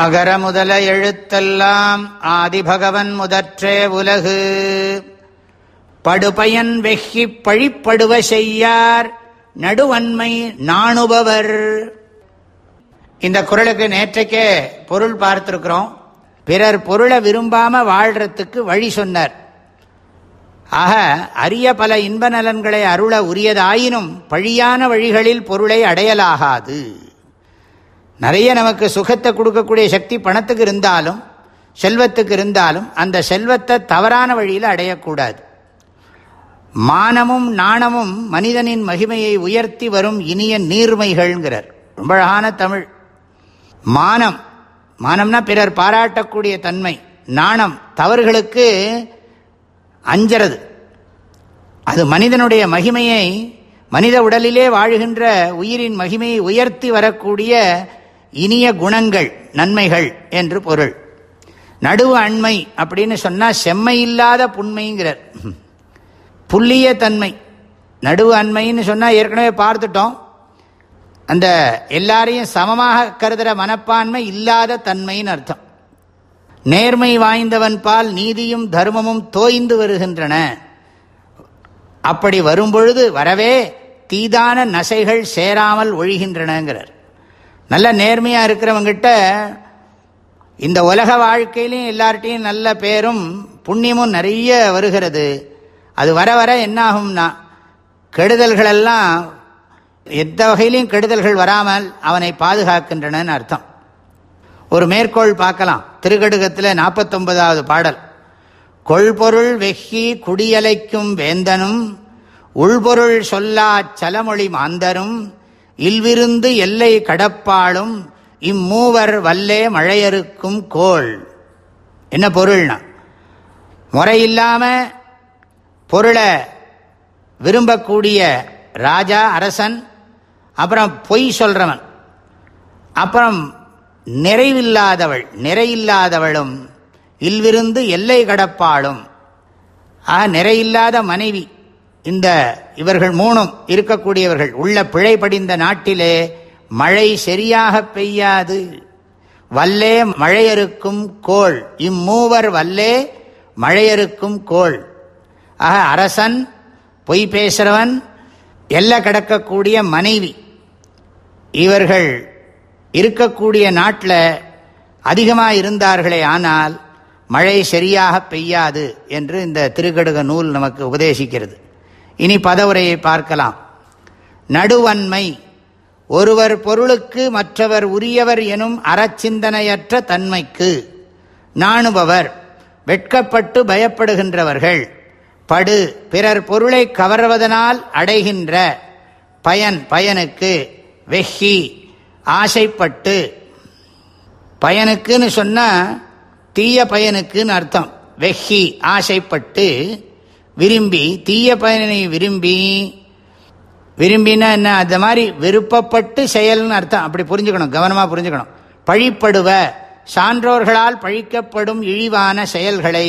அகர முதல எழுத்தெல்லாம் ஆதிபகவன் முதற்றே உலகு. படுபயன் வெகி பழிப்படுவ செய்யார் நடுவன்மை நாணுபவர். இந்த குரலுக்கு நேற்றைக்கே பொருள் பார்த்திருக்கிறோம். பிறர் பொருளை விரும்பாம வாழ்றதுக்கு வழி சொன்னார். ஆக அரிய பல இன்ப நலன்களை அருள உரியதாயினும் பழியான வழிகளில் பொருளை அடையலாகாது. நிறைய நமக்கு சுகத்தை கொடுக்கக்கூடிய சக்தி பணத்துக்கு இருந்தாலும் செல்வத்துக்கு இருந்தாலும் அந்த செல்வத்தை தவறான வழியில் அடையக்கூடாது. மானமும் நாணமும் மனிதனின் மகிமையை உயர்த்தி வரும் இனிய நீர்மைகள்ங்கிறார். ரொம்ப அழகான தமிழ். மானம். மானம்னா பிறர் பாராட்டக்கூடிய தன்மை. நாணம் தவறுகளுக்கு அஞ்சறது. அது மனிதனுடைய மகிமையை மனித உடலிலே வாழ்கின்ற உயிரின் மகிமையை உயர்த்தி வரக்கூடிய இனிய குணங்கள் நன்மைகள் என்று பொருள். நடுவு அண்மை அப்படின்னு சொன்னால் செம்மை இல்லாத புண்மைங்கிறார். புள்ளிய தன்மை. நடுவு அண்மைன்னு சொன்னால் ஏற்கனவே பார்த்துட்டோம். அந்த எல்லாரையும் சமமாக கருதுகிற மனப்பான்மை இல்லாத தன்மைன்னு அர்த்தம். நேர்மை வாய்ந்தவன் பால் நீதியும் தர்மமும் தோய்ந்து வருகின்றன. அப்படி வரும்பொழுது வரவே தீதான நசைகள் சேராமல் ஒழிகின்றனங்கிறார். நல்ல நேர்மையாக இருக்கிறவங்கிட்ட இந்த உலக வாழ்க்கையிலையும் எல்லார்ட்டையும் நல்ல பேரும் புண்ணியமும் நிறைய வருகிறது. அது வர வர என்ன ஆகும்னா கெடுதல்களெல்லாம் எந்த வகையிலையும் கெடுதல்கள் வராமல் அவனை பாதுகாக்கின்றனன்னு அர்த்தம். ஒரு மேற்கோள் பார்க்கலாம். திருக்கடுகத்தில் நாற்பத்தொன்பதாவது பாடல். கொள்பொருள் வெஹி குடியலைக்கும் வேந்தனும் உள்பொருள் சொல்லா சலமொழி மாந்தரும் இல்விருந்து எல்லை கடப்பாளும் இம்மூவர் வல்லே மழையறுக்கும் கோள். என்ன பொருள்னா? முறையில்லாம பொருளை விரும்பக்கூடிய ராஜா அரசன் அப்புறம் பொய் சொல்றவன் அப்புறம் நிறைவில்லாதவள் நிறையில்லாதவளும் இல்விருந்து எல்லை கடப்பாளும் ஆ நிறையில்லாத மனைவி. இந்த இவர்கள் மூணும் இருக்கக்கூடியவர்கள். உள்ள பிழை படிந்த நாட்டிலே மழை சரியாக பெய்யாது. வல்லே மழையறுக்கும் கோள். இம்மூவர் வல்லே மழையறுக்கும் கோள். ஆக அரசன் பொய் பேசுறவன் எல்ல கிடக்கக்கூடிய மனைவி. இவர்கள் இருக்கக்கூடிய நாட்டில் அதிகமாக இருந்தார்களே ஆனால் மழை சரியாக பெய்யாது என்று இந்த திருக்கடுக நூல் நமக்கு உபதேசிக்கிறது. இனி பதவுரையை பார்க்கலாம். நடுவன்மை. ஒருவர் பொருளுக்கு மற்றவர் உரியவர் எனும் அறச்சிந்தனையற்ற தன்மைக்கு நாணுபவர். வெட்கப்பட்டு பயப்படுகின்றவர்கள். படு. பிறர் பொருளை கவர்வதனால் அடைகின்ற பயன் பயனுக்கு. வெஹி. ஆசைப்பட்டு. பயனுக்குன்னு சொன்னால் தீய பயனுக்குன்னு அர்த்தம். வெஹி. ஆசைப்பட்டு விரும்பி தீய பயனை விரும்பி விரும்பினா என்ன? அந்த மாதிரி விருப்பப்பட்டு செயல்னு அர்த்தம். அப்படி புரிஞ்சுக்கணும் கவனமாக புரிஞ்சுக்கணும். பழிப்படுவ. சான்றோர்களால் பழிக்கப்படும் இழிவான செயல்களை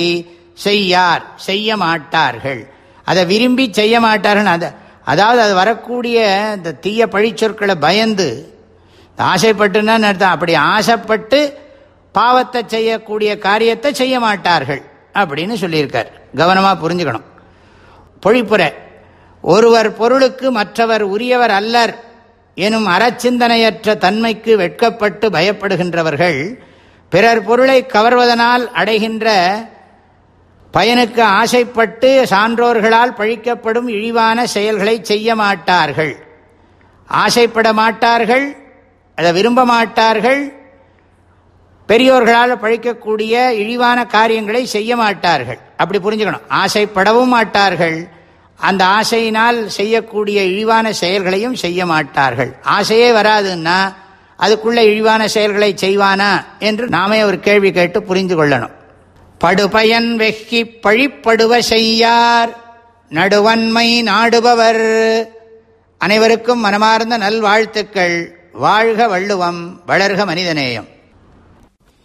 செய்யார் செய்ய மாட்டார்கள். அதை விரும்பி செய்ய மாட்டார்கள். அதை அதாவது அது வரக்கூடிய இந்த தீய பழிச்சொற்களை பயந்து ஆசைப்பட்டுன்னா அர்த்தம்? அப்படி ஆசைப்பட்டு பாவத்தை செய்யக்கூடிய காரியத்தை செய்ய மாட்டார்கள். அப்படின்னு சொல்லியிருக்கார். கவனமாக புரிஞ்சுக்கணும். பொழிப்புரை. ஒருவர் பொருளுக்கு மற்றவர் உரியவர் அல்லர் எனும் அறச்சிந்தனையற்ற தன்மைக்கு வெட்கப்பட்டு பயப்படுகின்றவர்கள் பிறர் பொருளை கவர்வதனால் அடைகின்ற பயனுக்கு ஆசைப்பட்டு சான்றோர்களால் பழிக்கப்படும் இழிவான செயல்களை செய்ய மாட்டார்கள். ஆசைப்பட மாட்டார்கள் அதை விரும்ப மாட்டார்கள் பெரியோர்களால் பழிக்கக்கூடிய இழிவான காரியங்களை செய்ய மாட்டார்கள். அப்படி புரிஞ்சுக்கணும். ஆசைப்படவும் மாட்டார்கள். அந்த ஆசையினால் செய்யக்கூடிய இழிவான செயல்களையும் செய்ய மாட்டார்கள். ஆசையே வராதுன்னா அதுக்குள்ள இழிவான செயல்களை செய்வானா என்று நாமே ஒரு கேள்வி கேட்டு புரிந்து கொள்ளணும். படுபயன் வெக்கி பழிப்படுவ செய்யார். நடுவன்மை நாடுபவர். அனைவருக்கும் மனமார்ந்த நல்வாழ்த்துக்கள். வாழ்க வள்ளுவம் வளர்க மனிதநேயம்.